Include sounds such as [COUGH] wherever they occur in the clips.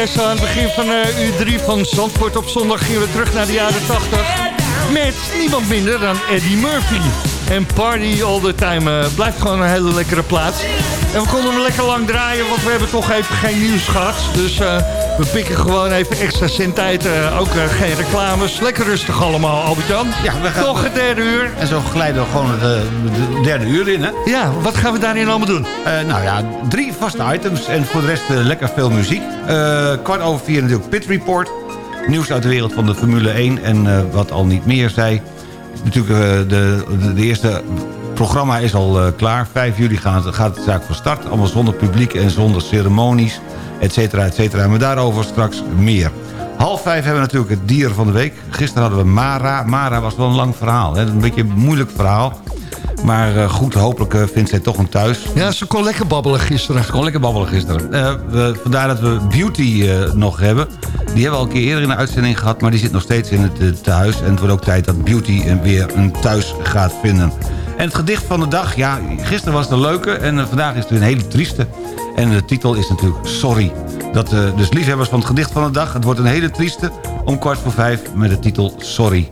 Aan het begin van uh, U3 van Zandvoort op zondag gingen we terug naar de jaren 80. Met niemand minder dan Eddie Murphy. En Party All The Time uh, blijft gewoon een hele lekkere plaats. En we konden hem lekker lang draaien, want we hebben toch even geen nieuws gehad. Dus... Uh, we pikken gewoon even extra centheid. Uh, ook uh, geen reclames. Lekker rustig allemaal, Albert-Jan. Ja, we gaan... Toch het derde uur. En zo glijden we gewoon het de derde uur in, hè? Ja, wat gaan we daarin allemaal doen? Nou ja, drie vaste items en voor de rest lekker veel muziek. kwart over vier natuurlijk Pit Report. Nieuws uit de wereld van de Formule 1 en wat al niet meer zei. Natuurlijk de, de, de eerste programma is al klaar. 5 juli gaat, gaat de zaak van start. Allemaal zonder publiek en zonder ceremonies et cetera, et cetera. Maar daarover straks meer. Half vijf hebben we natuurlijk het dier van de week. Gisteren hadden we Mara. Mara was wel een lang verhaal. Hè? Een beetje een moeilijk verhaal. Maar uh, goed, hopelijk uh, vindt zij toch een thuis. Ja, ze kon lekker babbelen gisteren. Ze kon lekker babbelen gisteren. Uh, we, vandaar dat we Beauty nog hebben. Die hebben we al een keer eerder in de uitzending gehad... maar die zit nog steeds in het thuis. En het wordt ook tijd dat Beauty weer een thuis gaat vinden. En het gedicht van de dag, ja, gisteren was het een leuke... en vandaag is het een hele trieste. En de titel is natuurlijk Sorry. Dat, uh, dus liefhebbers van het gedicht van de dag. Het wordt een hele trieste om kwart voor vijf met de titel Sorry.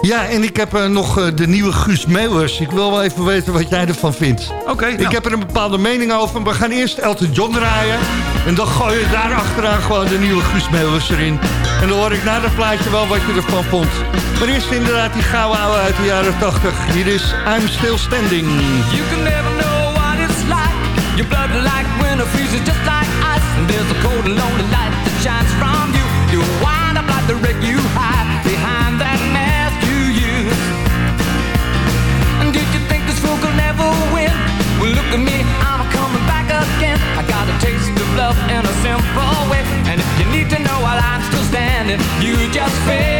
Ja, en ik heb uh, nog uh, de nieuwe Guus Meeuwers. Ik wil wel even weten wat jij ervan vindt. Oké. ik nou. heb er een bepaalde mening over. We gaan eerst Elton John draaien. En dan gooi je daar achteraan gewoon de nieuwe Guus Meeuwers erin. En dan hoor ik na dat plaatje wel wat je ervan vond. Maar eerst inderdaad die gouden oude uit de jaren 80. Hier is I'm Still Standing. You can never know what it's like. Your blood like winter freezes just like ice. And there's a cold and lonely light that shines from you. You wind up like the wreck you hide behind that look at me, I'm coming back again. I got a taste of love in a simple way. And if you need to know while I'm still standing, you just fade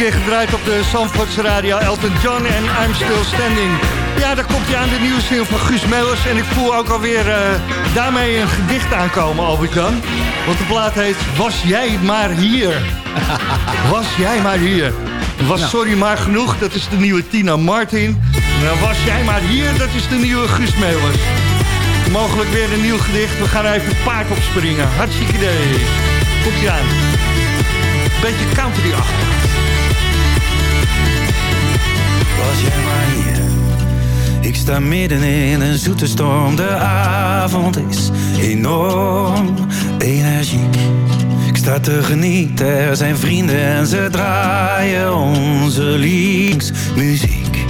keer gedraaid op de Zandvoortse radio. Elton John en I'm Still Standing. Ja, daar komt hij aan de nieuwe single van Guus Meeuwers. En ik voel ook alweer uh, daarmee een gedicht aankomen, Albert-Jan. Want de plaat heet Was jij maar hier. [LAUGHS] Was jij maar hier. Was nou. sorry maar genoeg, dat is de nieuwe Tina Martin. Nou, was jij maar hier, dat is de nieuwe Guus Meeuwers. Mogelijk weer een nieuw gedicht. We gaan even het paard opspringen. Hartstikke idee. Komt ie aan. Beetje country-achtig. Was jij maar hier. Ik sta midden in een zoete storm. De avond is enorm energiek. Ik sta te genieten, er zijn vrienden en ze draaien onze linksmuziek.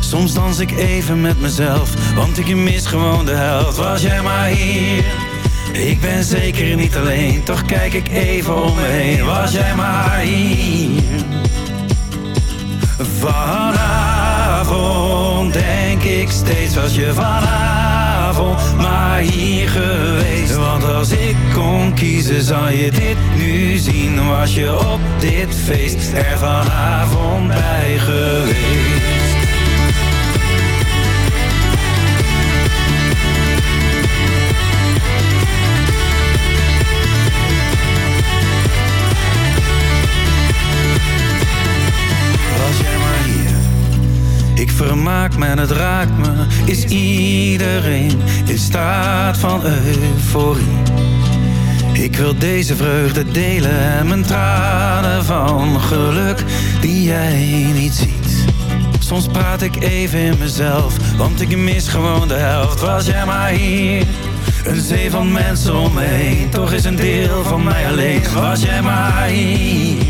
Soms dans ik even met mezelf, want ik mis gewoon de helft. Was jij maar hier, ik ben zeker niet alleen. Toch kijk ik even om me heen, was jij maar hier. Vanavond denk ik steeds, was je vanavond maar hier geweest. Want als ik kon kiezen, zou je dit nu zien. Was je op dit feest er vanavond bij geweest. Ik vermaak me en het raakt me. Is iedereen in staat van euforie? Ik wil deze vreugde delen en mijn tranen van geluk die jij niet ziet. Soms praat ik even in mezelf, want ik mis gewoon de helft. Was jij maar hier? Een zee van mensen om me heen, toch is een deel van mij alleen. Was jij maar hier?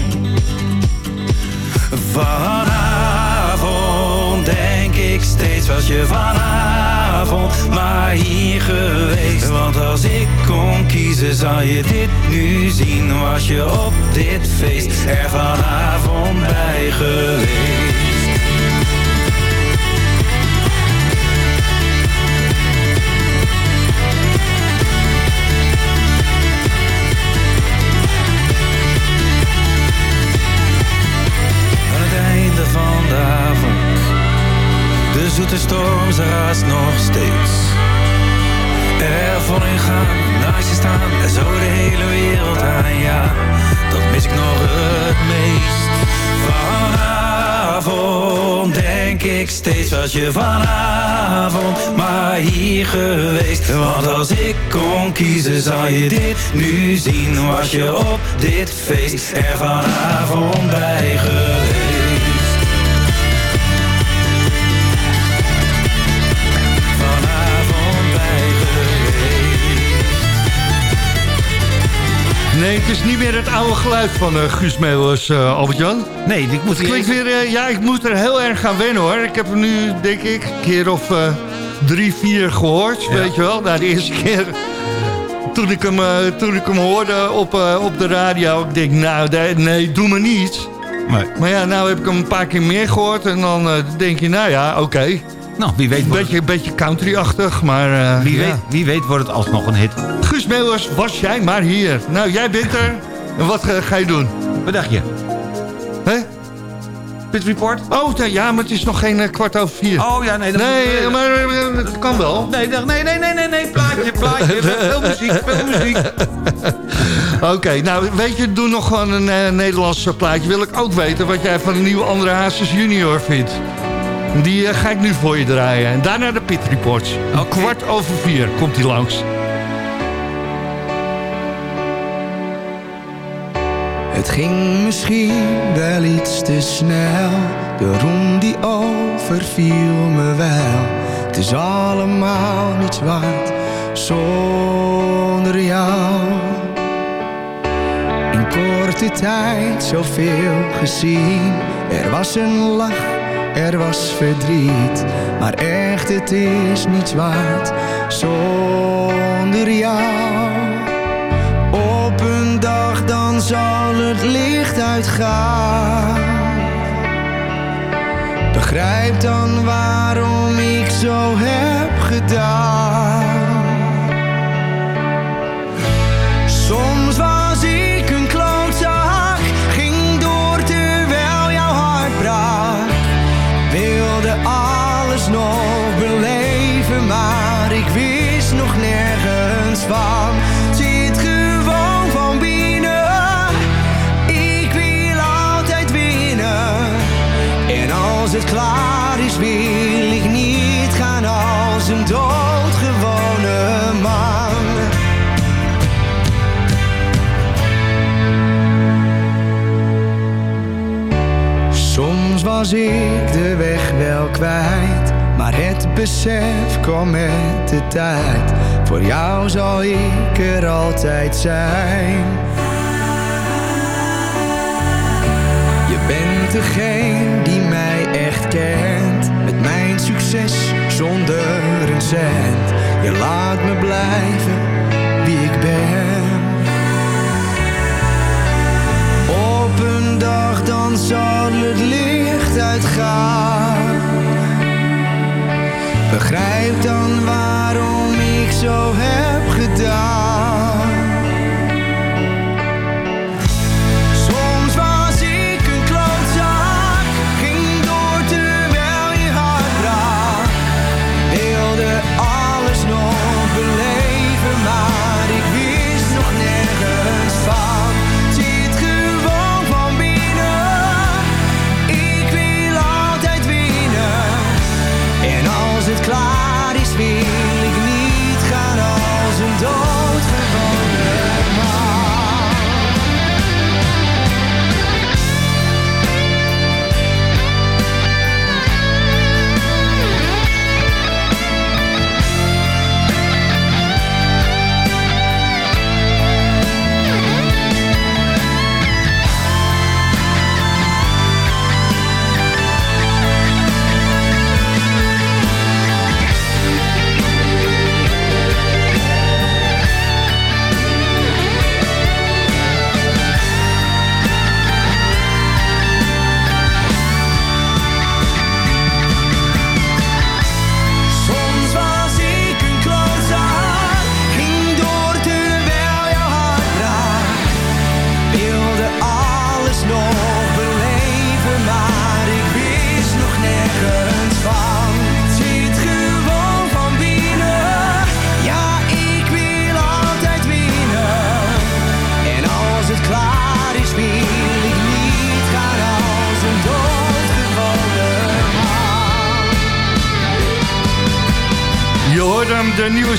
Ik steeds was je vanavond maar hier geweest. Want als ik kon kiezen zou je dit nu zien. Was je op dit feest er vanavond bij geweest. Nog steeds. Er in gaan, naast je staan en zo de hele wereld aan, ja. Dat mis ik nog het meest. Vanavond denk ik steeds, was je vanavond maar hier geweest. Want als ik kon kiezen, zou je dit nu zien. Was je op dit feest er vanavond bij geweest. Nee, het is niet meer het oude geluid van uh, Guus Meeuwers, uh, Albert-Jan. Nee, ik moet... Het klinkt weer... Uh, ja, ik moet er heel erg gaan wennen, hoor. Ik heb hem nu, denk ik, een keer of drie, vier gehoord, weet je wel. Nou, de eerste keer toen ik hem, toen ik hem hoorde op, op de radio... ik denk, nou, nee, doe me niet. Nee. Maar ja, nou heb ik hem een paar keer meer gehoord... en dan denk je, nou ja, oké. Nou, wie weet... Een beetje, beetje country-achtig, maar... wie, weet, wie weet wordt het alsnog een hit. Guus Meeuwers, was jij maar hier. Nou, jij bent er. En wat ga, je doen? Wat dacht je? Hè? Pit Report? Oh, ja, maar het is nog geen uh, kwart over vier. Oh ja, nee. Dat nee, moet, maar uh, het kan wel. Nee, nee, nee, nee, nee, nee, plaatje, plaatje. [LAUGHS] veel muziek, veel muziek. [LAUGHS] Oké, okay, nou, weet je, doe nog gewoon een uh, Nederlands plaatje. Wil ik ook weten wat jij van een nieuwe Andere Hazes Junior vindt. Die ga ik nu voor je draaien. En daarna de Pit Reports. Okay. Kwart over vier komt hij langs. Het ging misschien wel iets te snel, de roem die overviel me wel. Het is allemaal niets waard zonder jou. In korte tijd zoveel gezien, er was een lach, er was verdriet. Maar echt, het is niets waard zonder jou. Op een dag dan zal het licht uitgaan. Begrijp dan waarom ik zo heb gedaan. Maar het besef kwam met de tijd. Voor jou zal ik er altijd zijn. Je bent degene die mij echt kent, met mijn succes zonder een cent. Je laat me blijven wie ik ben. Op een dag dan zal het licht uitgaan. Begrijp dan waarom ik zo heb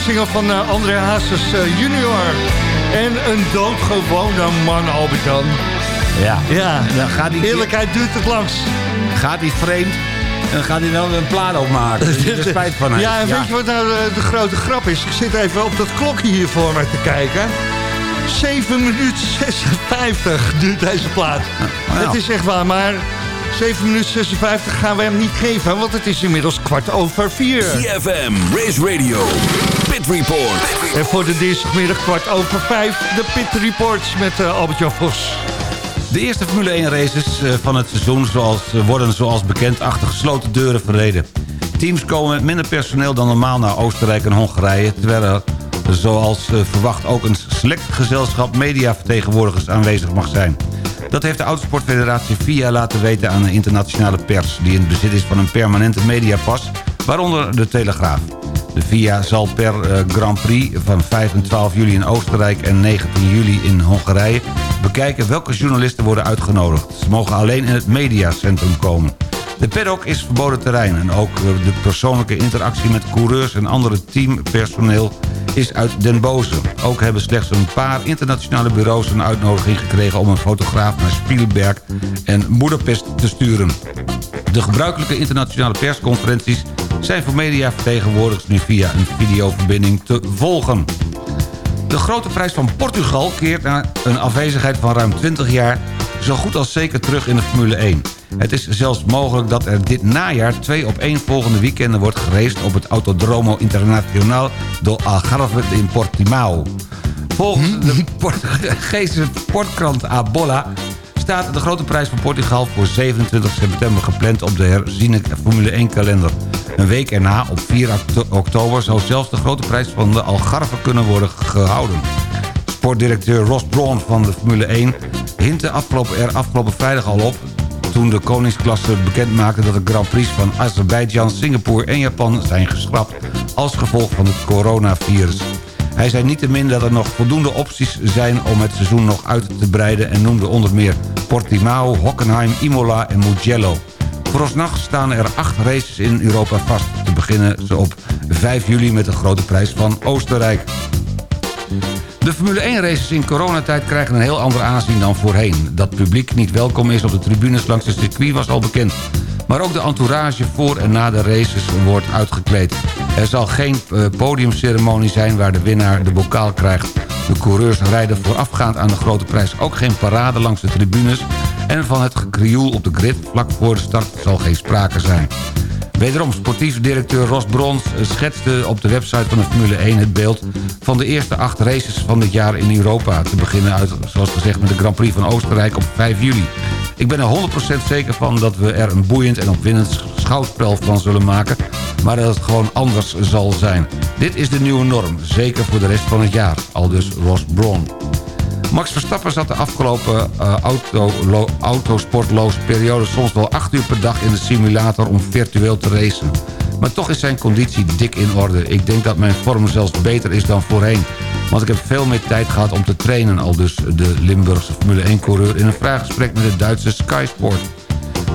single van eh, André Hazes eh, junior. En een doodgewone man, Albert-Jan. Ja. Ja, Dan gaat hij, eerlijkheid duurt het langs. gaat hij vreemd en dan gaat hij wel een plaat opmaken. Dat hij er [LAUGHS] spijt van heeft. Ja, en weet je wat nou de, de grote grap is? Ik zit even op dat klokje hier voor me te kijken. 7 minuten 56 duurt deze plaat. nou. Het is echt waar, maar 7 minuten 56 gaan we hem niet geven... want het is inmiddels kwart over vier. CFM, Race Radio, Pit Report. En voor de dinsdagmiddag kwart over vijf... de Pit Reports met eh, Albert-Jan Vos. De eerste Formule 1 races eh, van het seizoen zoals, eh, worden zoals bekend achter gesloten deuren verreden. Teams komen met minder personeel dan normaal naar Oostenrijk en Hongarije... terwijl er zoals verwacht ook een select gezelschap mediavertegenwoordigers aanwezig mag zijn. Dat heeft de Autosportfederatie FIA laten weten aan de internationale pers... die in bezit is van een permanente mediapas, waaronder de Telegraaf. De FIA zal per eh, Grand Prix van 5 en 12 juli in Oostenrijk en 19 juli in Hongarije... bekijken welke journalisten worden uitgenodigd. Ze mogen alleen in het mediacentrum komen. De paddock is verboden terrein en ook eh, de persoonlijke interactie met coureurs en andere teampersoneel is uit Den Boze. Ook hebben slechts een paar internationale bureaus een uitnodiging gekregen om een fotograaf naar Spielberg en Budapest te sturen. De gebruikelijke internationale persconferenties zijn voor mediavertegenwoordigers nu via een videoverbinding te volgen. De grote prijs van Portugal keert na een afwezigheid van ruim 20 jaar... zo goed als zeker terug in de Formule 1. Het is zelfs mogelijk dat er dit najaar twee op één volgende weekenden wordt geraced... op het Autodromo Internacional do Algarve in Portimao. Volgens de Portugese sportkrant Abola staat de grote prijs van Portugal voor 27 september gepland op de herziene Formule 1 kalender. Een week erna, op 4 octo- oktober, zou zelfs de grote prijs van de Algarve kunnen worden gehouden. Sportdirecteur Ross Brawn van de Formule 1 hintte afgelopen, er afgelopen vrijdag al op toen de koningsklasse bekend maakte dat de Grand Prix van Azerbeidzjan, Singapore en Japan zijn geschrapt als gevolg van het coronavirus. Hij zei niettemin dat er nog voldoende opties zijn om het seizoen nog uit te breiden... en noemde onder meer Portimao, Hockenheim, Imola en Mugello. Vooralsnog staan er acht races in Europa vast. Te beginnen ze op 5 juli met de grote prijs van Oostenrijk. De Formule 1 races in coronatijd krijgen een heel ander aanzien dan voorheen. Dat publiek niet welkom is op de tribunes langs het circuit was al bekend. Maar ook de entourage voor en na de races wordt uitgekleed. Er zal geen eh, podiumceremonie zijn waar de winnaar de bokaal krijgt. De coureurs rijden voorafgaand aan de grote prijs ook geen parade langs de tribunes... en van het gekrioel op de grid vlak voor de start zal geen sprake zijn. Wederom sportief directeur Ros Brons schetste op de website van de Formule 1 het beeld van de eerste acht races van dit jaar in Europa. Te beginnen uit, zoals gezegd, met de Grand Prix van Oostenrijk op 5 juli. Ik ben er 100% zeker van dat we er een boeiend en opwindend schouwspel van zullen maken... maar dat het gewoon anders zal zijn. Dit is de nieuwe norm, zeker voor de rest van het jaar, al dus Ross Braun. Max Verstappen zat de afgelopen uh, auto, autosportloze periode... soms wel 8 uur per dag in de simulator om virtueel te racen. Maar toch is zijn conditie dik in orde. Ik denk dat mijn vorm zelfs beter is dan voorheen. Want ik heb veel meer tijd gehad om te trainen... al dus de Limburgse Formule 1-coureur... in een vraaggesprek met de Duitse Sky Sport.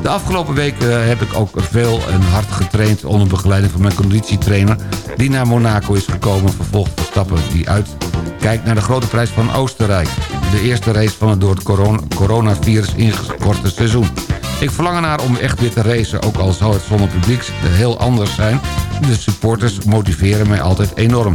De afgelopen weken heb ik ook veel en hard getraind... onder begeleiding van mijn conditietrainer... die naar Monaco is gekomen, vervolgd Verstappen... die uitkijkt naar de grote prijs van Oostenrijk. De eerste race van het door het coronavirus ingekorte seizoen. Ik verlang ernaar om echt weer te racen, ook al zou het zonder publiek heel anders zijn. De supporters motiveren mij altijd enorm.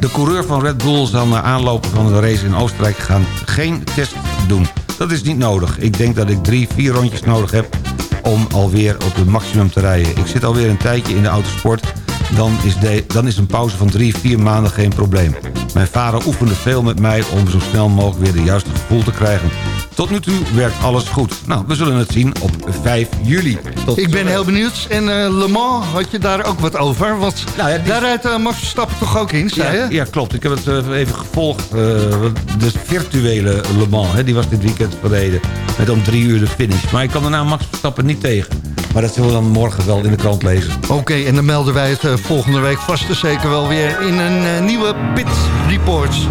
De coureur van Red Bull zal na aanloop van de race in Oostenrijk gaan geen test doen. Dat is niet nodig. Ik denk dat ik drie, vier rondjes nodig heb om alweer op het maximum te rijden. Ik zit alweer een tijdje in de autosport. Dan is, de, dan is een pauze van drie, vier maanden geen probleem. Mijn vader oefende veel met mij om zo snel mogelijk weer de juiste gevoel te krijgen. Tot nu toe werkt alles goed. Nou, we zullen het zien op 5 juli. Tot ik ben heel benieuwd. En uh, Le Mans, had je daar ook wat over? Want nou ja, daar rijdt uh, Max Verstappen toch ook in, zei ja, je? Ja, klopt. Ik heb het uh, even gevolgd. de virtuele Le Mans, hè, die was dit weekend verreden. Met om drie uur de finish. Maar ik kan daarna Max Verstappen niet tegen. Maar dat zullen we dan morgen wel in de krant lezen. Oké, en dan melden wij het volgende week vast en zeker wel weer in een nieuwe Pit Reports.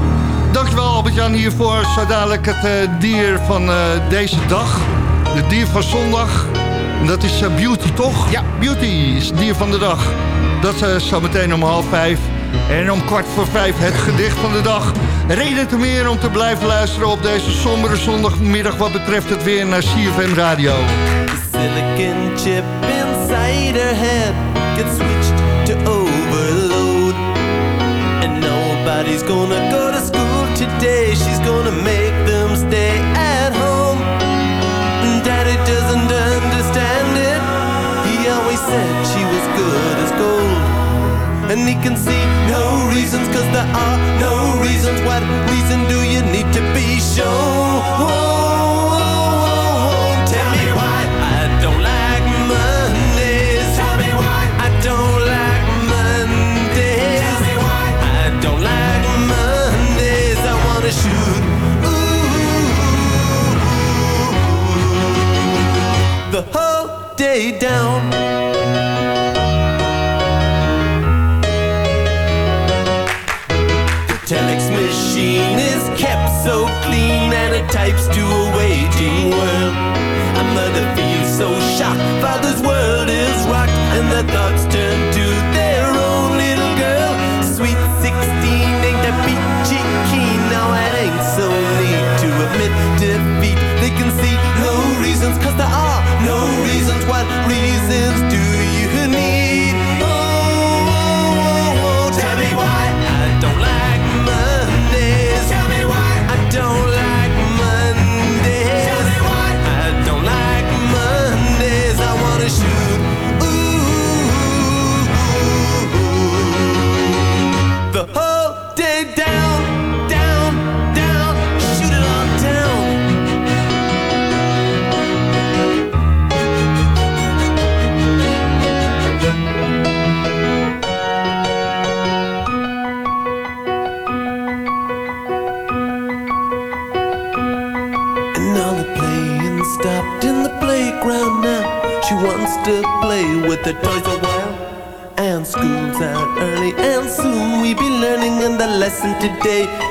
Dankjewel Albert-Jan hiervoor. Zo dadelijk het uh, dier van uh, deze dag. Het dier van zondag. En dat is uh, Beauty, toch? Ja, Beauty is het dier van de dag. Dat uh, zo meteen om half vijf. En om kwart voor vijf het gedicht van de dag. Reden te meer om te blijven luisteren op deze sombere zondagmiddag... wat betreft het weer naar CFM Radio. The silicon chip inside her head gets switched to overload. And nobody's gonna go. Today she's gonna make them stay at home. And Daddy doesn't understand it. He always said she was good as gold. And he can see no reasons, cause there are no reasons. What reason do you need to be shown? Down. The telex machine is kept so clean and it types to a waiting world. A mother feels so shocked, father's world is rocked, and the thoughts turn to their own little girl. Sweet 16 ain't that peachy keen, now it ain't so neat to admit defeat. They can see no reasons, cause there are no reasons. What reasons today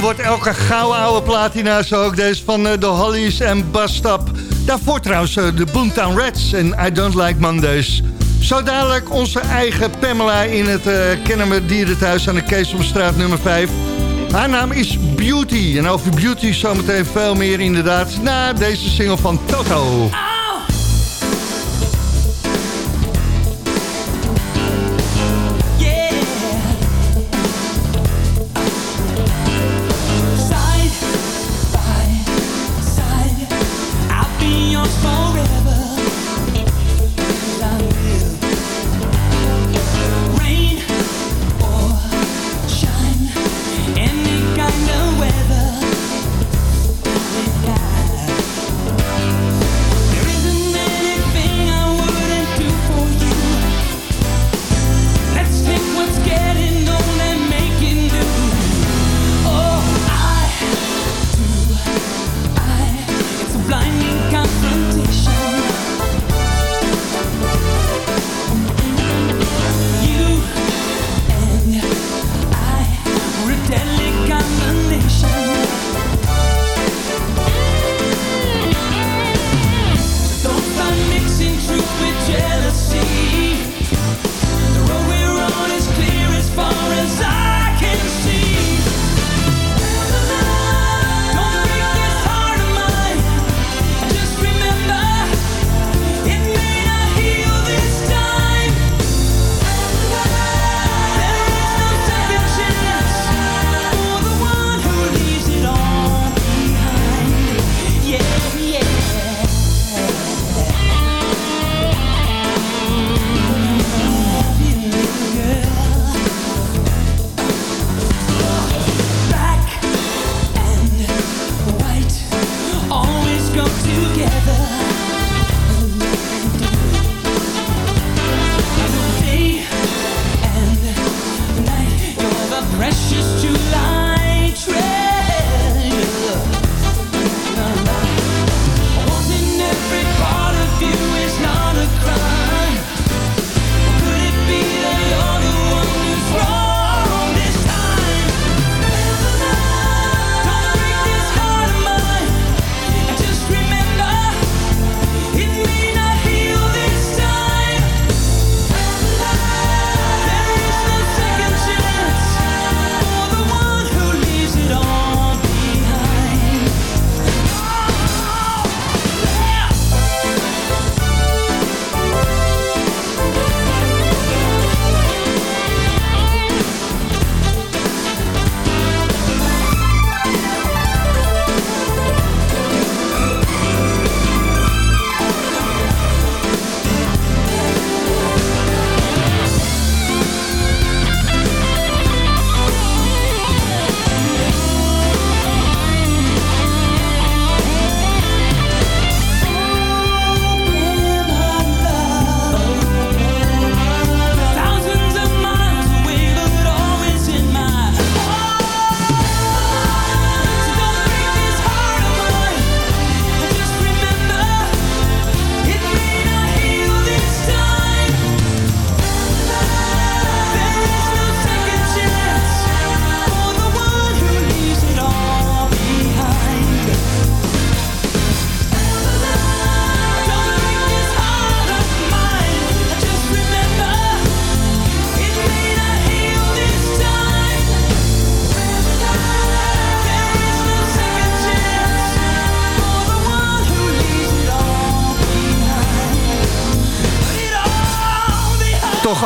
Wordt elke gouden oude platina, zo ook deze van eh, de Hollies en Bastap. Daarvoor trouwens eh, de Boomtown Reds en I Don't Like Mondays. Zo dadelijk onze eigen Pamela in het eh, uh, Kennemer Dierenthuis aan de Keesomstraat nummer 5. Haar naam is Beauty en over Beauty zometeen veel meer inderdaad na deze single van Toto.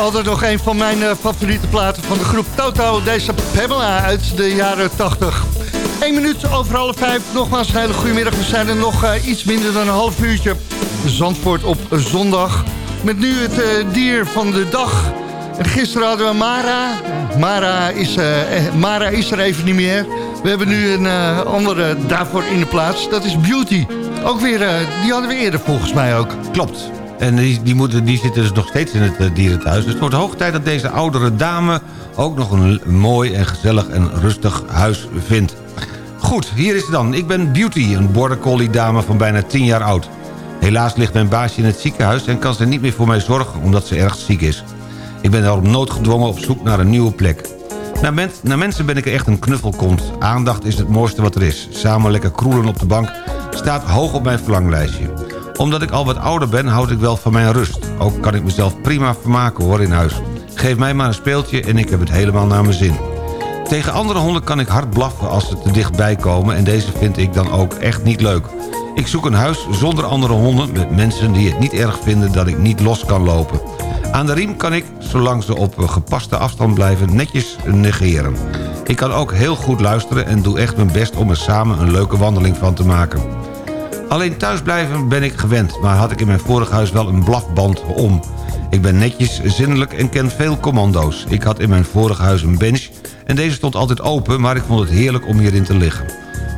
Altijd nog een van mijn eh, favoriete platen van de groep Toto. Deze Pamela uit de jaren 80. 1 minuut over half vijf. Nogmaals een hele goede middag. We zijn er nog eh, iets minder dan een half uurtje. Zandvoort op zondag. Met nu het eh, dier van de dag. En gisteren hadden we Mara. Mara is, Mara is er even niet meer. We hebben nu een andere daarvoor in de plaats. Dat is Beauty. Ook weer, die hadden we eerder volgens mij ook. Klopt. En die, die, moeten, die zitten dus nog steeds in het eh, dierenthuis. Dus het wordt hoog tijd dat deze oudere dame... ook nog een mooi en gezellig en rustig huis vindt. Goed, hier is het dan. Ik ben Beauty, een border collie dame van bijna 10 jaar oud. Helaas ligt mijn baasje in het ziekenhuis... en kan ze niet meer voor mij zorgen omdat ze erg ziek is. Ik ben daarom noodgedwongen op zoek naar een nieuwe plek. Naar mensen ben ik echt een knuffelkont. Aandacht is het mooiste wat er is. Samen lekker kroelen op de bank staat hoog op mijn verlanglijstje. Omdat ik al wat ouder ben, houd ik wel van mijn rust. Ook kan ik mezelf prima vermaken hoor in huis. Geef mij maar een speeltje en ik heb het helemaal naar mijn zin. Tegen andere honden kan ik hard blaffen als ze te dichtbij komen... en deze vind ik dan ook echt niet leuk. Ik zoek een huis zonder andere honden... met mensen die het niet erg vinden dat ik niet los kan lopen. Aan de riem kan ik, zolang ze op gepaste afstand blijven... netjes negeren. Ik kan ook heel goed luisteren en doe echt mijn best... om er samen een leuke wandeling van te maken. Alleen thuisblijven ben ik gewend, maar had ik in mijn vorig huis wel een blafband om. Ik ben netjes, zinnelijk en ken veel commando's. Ik had in mijn vorig huis een bench en deze stond altijd open... maar ik vond het heerlijk om hierin te liggen.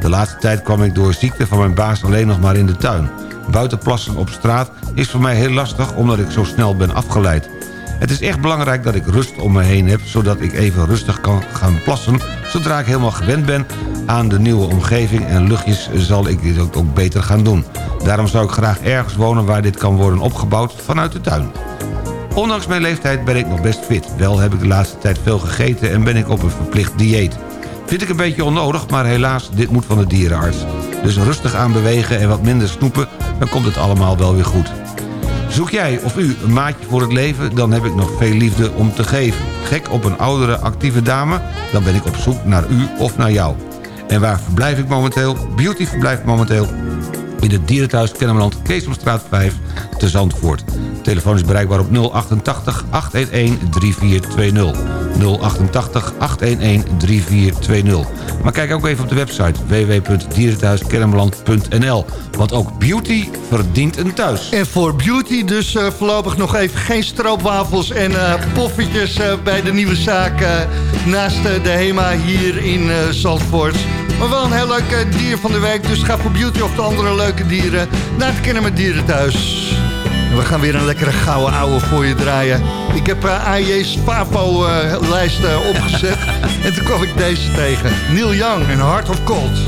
De laatste tijd kwam ik door ziekte van mijn baas alleen nog maar in de tuin. Buiten plassen op straat is voor mij heel lastig omdat ik zo snel ben afgeleid. Het is echt belangrijk dat ik rust om me heen heb... zodat ik even rustig kan gaan plassen... zodra ik helemaal gewend ben aan de nieuwe omgeving... en luchtjes zal ik dit ook, beter gaan doen. Daarom zou ik graag ergens wonen waar dit kan worden opgebouwd vanuit de tuin. Ondanks mijn leeftijd ben ik nog best fit. Wel heb ik de laatste tijd veel gegeten en ben ik op een verplicht dieet. Vind ik een beetje onnodig, maar helaas, dit moet van de dierenarts. Dus rustig aan bewegen en wat minder snoepen, dan komt het allemaal wel weer goed. Zoek jij of u een maatje voor het leven, dan heb ik nog veel liefde om te geven. Gek op een oudere, actieve dame, dan ben ik op zoek naar u of naar jou. En waar verblijf ik momenteel? Beauty verblijft momenteel in het dierenthuis Kennemerland, Keesomstraat 5 te Zandvoort. Telefoon is bereikbaar op 088 811 3420. 088 811 3420. Maar kijk ook even op de website www.dierenthuiskennemerland.nl. Want ook beauty verdient een thuis. En voor Beauty dus eh, voorlopig nog even geen stroopwafels en eh poffertjes eh, bij de nieuwe zaak naast de HEMA hier in Zandvoort. Maar wel een heel leuk dier van de week, dus ga voor Beauty of de andere leuke dieren naar het Kennen met Dieren thuis. En we gaan weer een lekkere gouden ouwe voor je draaien. Ik heb eh, AJ's Papo-lijst opgezet [LAUGHS] en toen kwam ik deze tegen. Neil Young en Heart of Gold.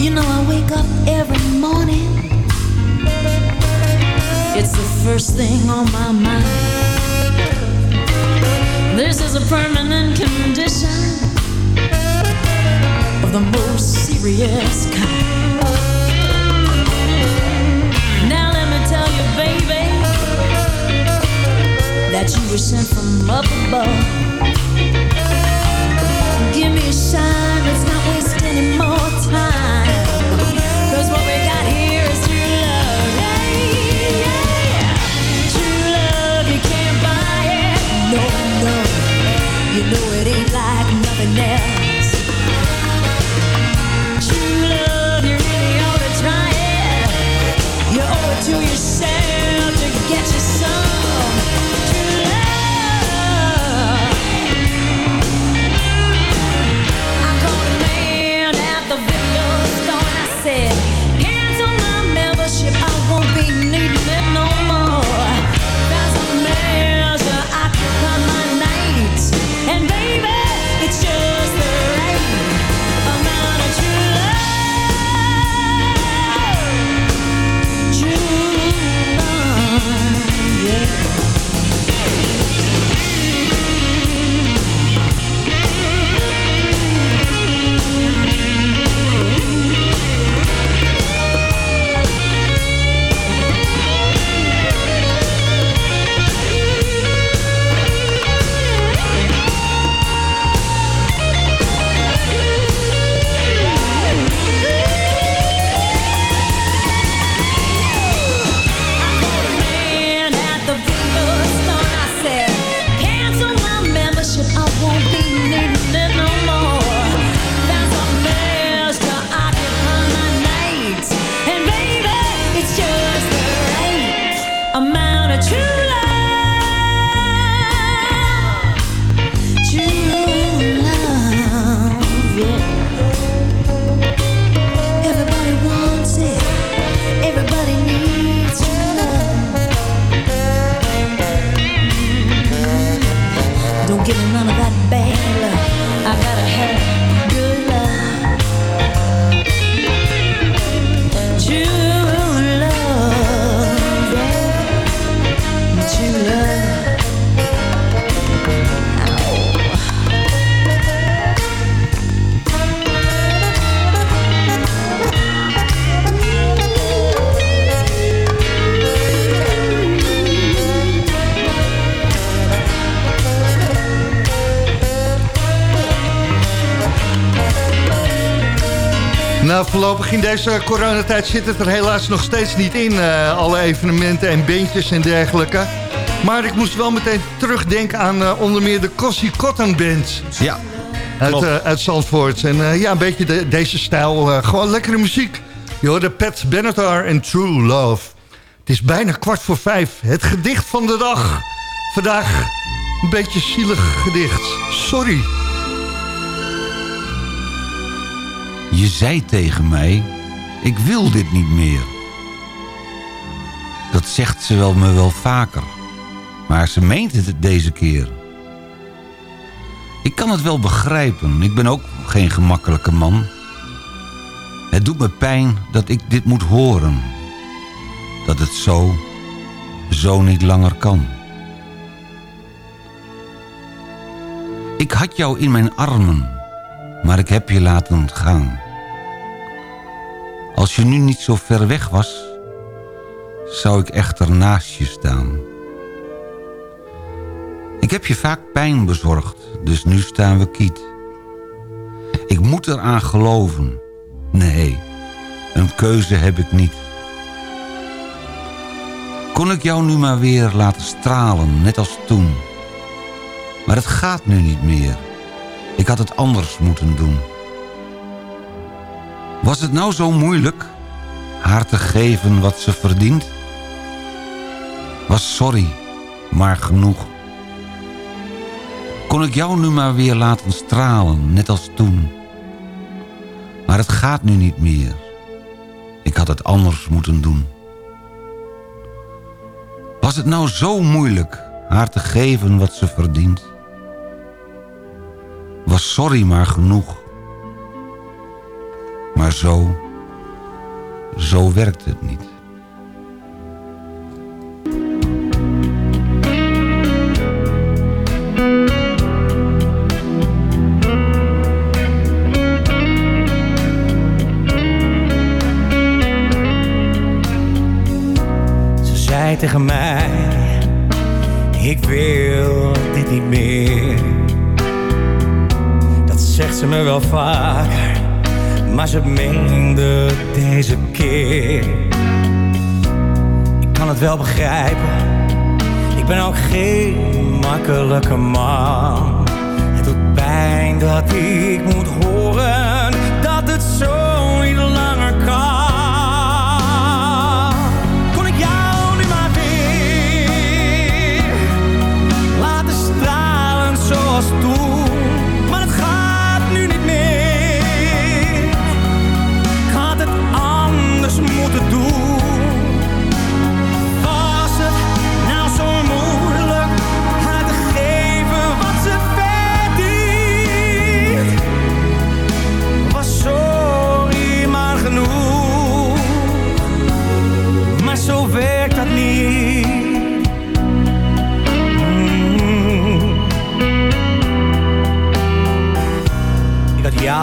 You know I wake up every morning. It's the first thing on my mind. This is a permanent condition Of the most serious kind. Now let me tell you, baby That you were sent from up above. Give me a shine that's not Nou, voorlopig in deze coronatijd zit het er helaas nog steeds niet in. eh, alle evenementen en beentjes en dergelijke. Maar ik moest wel meteen terugdenken aan eh, onder meer de Cossie Cotton Band Ja, uit, eh, uit Zandvoort. En ja, een beetje de- deze stijl. gewoon lekkere muziek. Je hoorde Pat Benatar en True Love. Het is bijna kwart voor vijf. Het gedicht van de dag. Vandaag een beetje zielig gedicht. Sorry. Je zei tegen mij, ik wil dit niet meer. Dat zegt ze wel me wel vaker. Maar ze meent het deze keer. Ik kan het wel begrijpen. Ik ben ook geen gemakkelijke man. Het doet me pijn dat ik dit moet horen. Dat het zo, zo niet langer kan. Ik had jou in mijn armen, maar ik heb je laten gaan. Als je nu niet zo ver weg was, zou ik echter naast je staan. Ik heb je vaak pijn bezorgd, dus nu staan we kiet. Ik moet eraan geloven. Nee, een keuze heb ik niet. Kon ik jou nu maar weer laten stralen, net als toen. Maar het gaat nu niet meer. Ik had het anders moeten doen. Was het nou zo moeilijk haar te geven wat ze verdient? Was sorry, maar genoeg. Kon ik jou nu maar weer laten stralen, net als toen. Maar het gaat nu niet meer. Ik had het anders moeten doen. Was het nou zo moeilijk haar te geven wat ze verdient? Was sorry maar genoeg. Maar zo, zo werkt het niet. Tegen mij, ik wil dit niet meer. Dat zegt ze me wel vaker, maar ze meende deze keer. Ik kan het wel begrijpen, ik ben ook geen makkelijke man. Het doet pijn dat ik moet horen dat het zo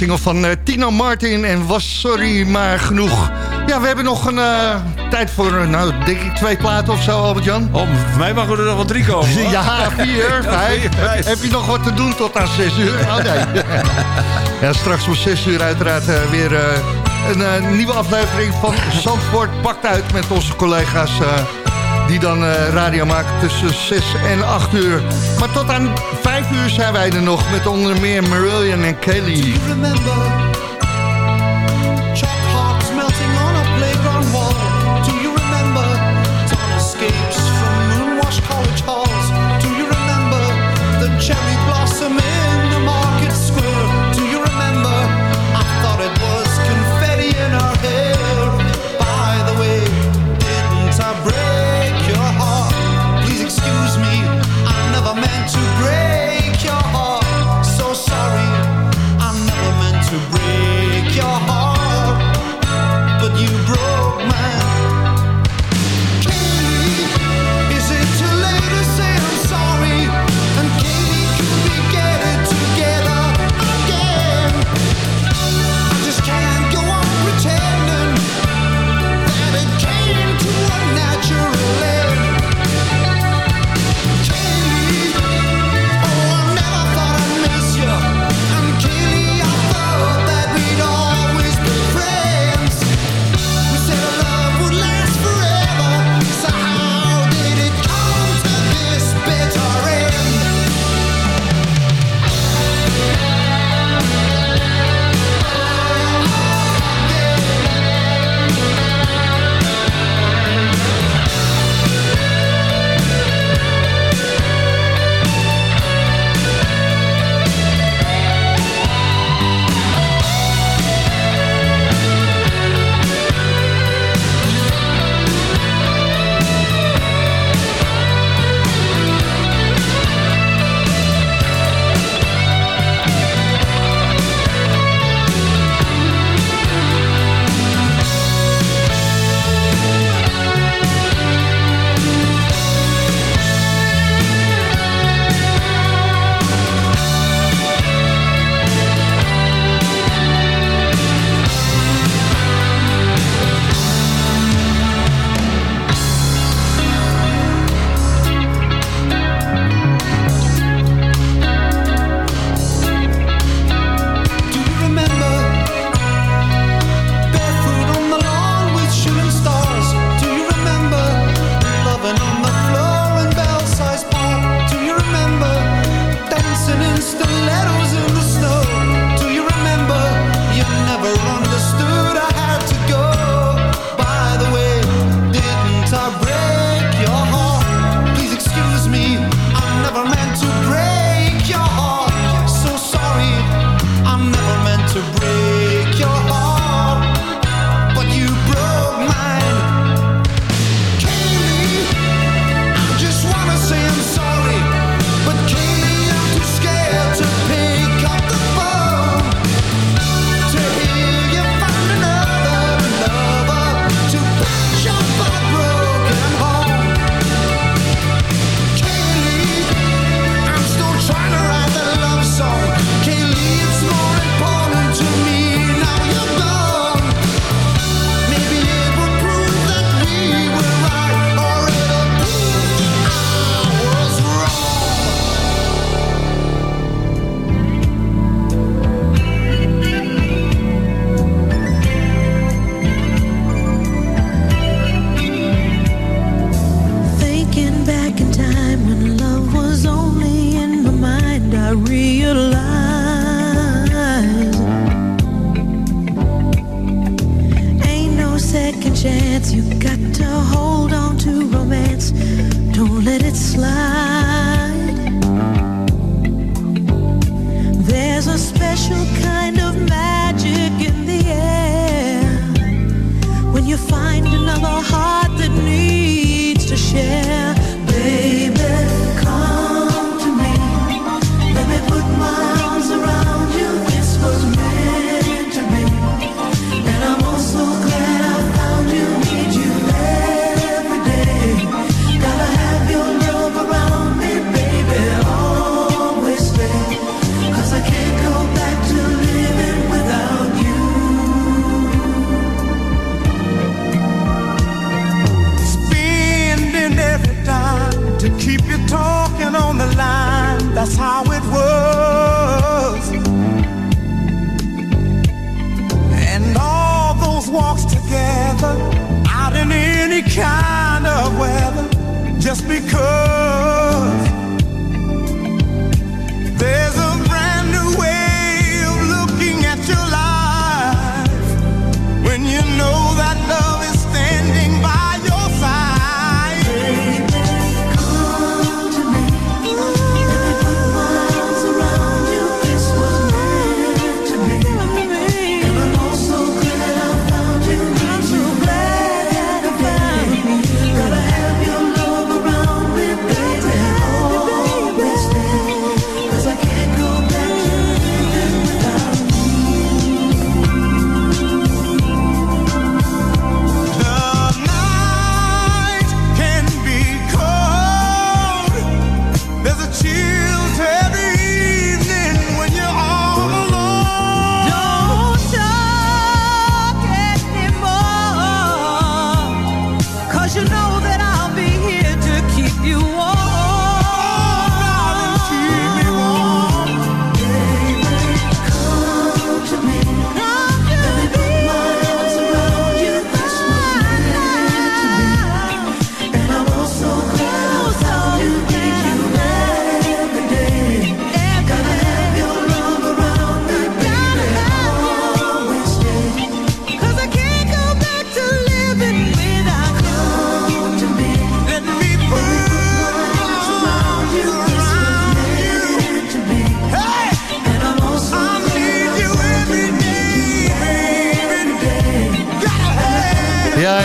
Single van eh, Tino Martin en Was Sorry Maar Genoeg. Ja, we hebben nog een eh, tijd voor, eh, nou, denk ik twee platen of zo, Albert-Jan. Oh, voor mij mogen er nog wel drie komen. hoor. Ja, vier, [LAUGHS] vijf. Heb je nog wat te doen tot aan zes uur? Oh nee. [LAUGHS] Ja, straks om zes uur uiteraard weer een nieuwe aflevering van Zandvoort Pakt Uit... met onze collega's die dan eh, radio maken tussen zes en acht uur. Maar tot aan vijf uur zijn wij er nog met onder meer Marillion en Kelly.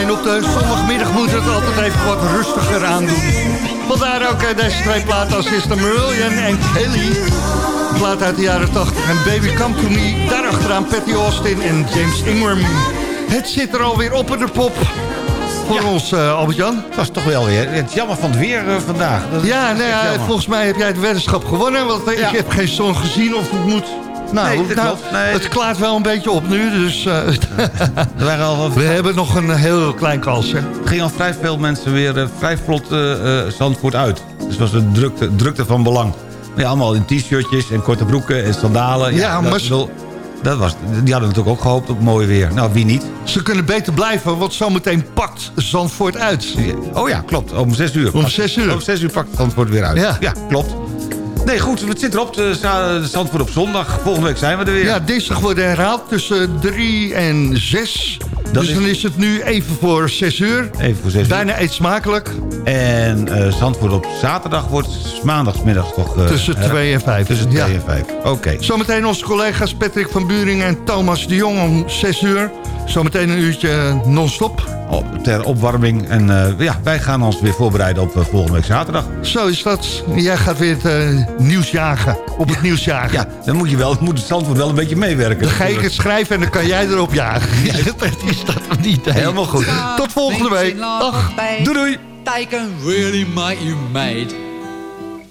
En op de zondagmiddag moet het altijd even wat rustiger aandoen. Vandaar ook eh, deze twee platen als Sister Marillion en Kelly. Plaat uit de jaren 80 en Baby Come To Me. Daarachteraan Patty Austin en James Ingram. Het zit er alweer op in de pop voor ons, eh, Albert-Jan. Het was toch wel weer... Het is jammer van het weer eh, vandaag. Dat Ja, nou ja, volgens mij heb jij het weddenschap gewonnen. Want Ja. ik heb geen zon gezien of het moet... Nou, Nee, nou, klopt. Nee, het klaart wel een beetje op nu. Dus eh, [LAUGHS] Er waren al, we hebben nog een heel klein kansje. er gingen al vrij veel mensen weer eh, vrij vlot eh, Zandvoort uit. Dus het was een drukte, drukte van belang. Ja, allemaal in t-shirtjes en korte broeken en sandalen. Ja, dat, maar- bedoel, dat was, die hadden natuurlijk ook gehoopt op mooi weer. Nou, wie niet? Ze kunnen beter blijven, want zometeen pakt Zandvoort uit. Oh ja, klopt. Om zes uur. Om zes uur. Om zes uur pakt Zandvoort weer uit. Ja. klopt. Nee, goed, het zit erop. Zandvoort op zondag. Volgende week zijn we er weer. Ja, dinsdag wordt herhaald tussen 3 en 6. Dat dus is- dan is het nu even voor 6 uur. Even voor zes uur. Bijna eet smakelijk. En eh Zandvoort op zaterdag wordt maandagsmiddag toch... eh, Tussen her- 2 en 5. Tussen 2 en 5. Oké. Zometeen onze collega's Patrick van Buring en Thomas de Jong om 6 uur. Zometeen een uurtje non-stop. Op- ter opwarming. En eh, ja, wij gaan ons weer voorbereiden op eh, volgende week zaterdag. Zo is dat. Jij gaat weer het eh, nieuws jagen. Op het nieuws jagen. Ja, dan moet je wel, moet het Zandvoort wel een beetje meewerken. Dan ga ik het schrijven en dan kan jij erop jagen. [LAUGHS] [LAUGHS] dat is dat idee. Helemaal goed. Tot volgende week. Dag. Doei doei. Can really make you mad.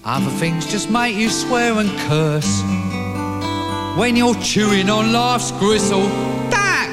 Other things just make you swear and curse. When you're chewing on life's gristle,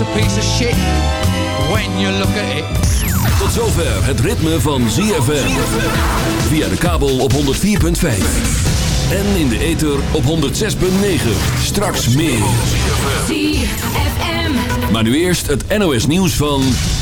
of shit when you look at it. Tot zover het ritme van ZFM. Via de kabel op 104.5. En in de ether op 106.9. Straks meer. ZFM. Maar nu eerst het NOS nieuws van...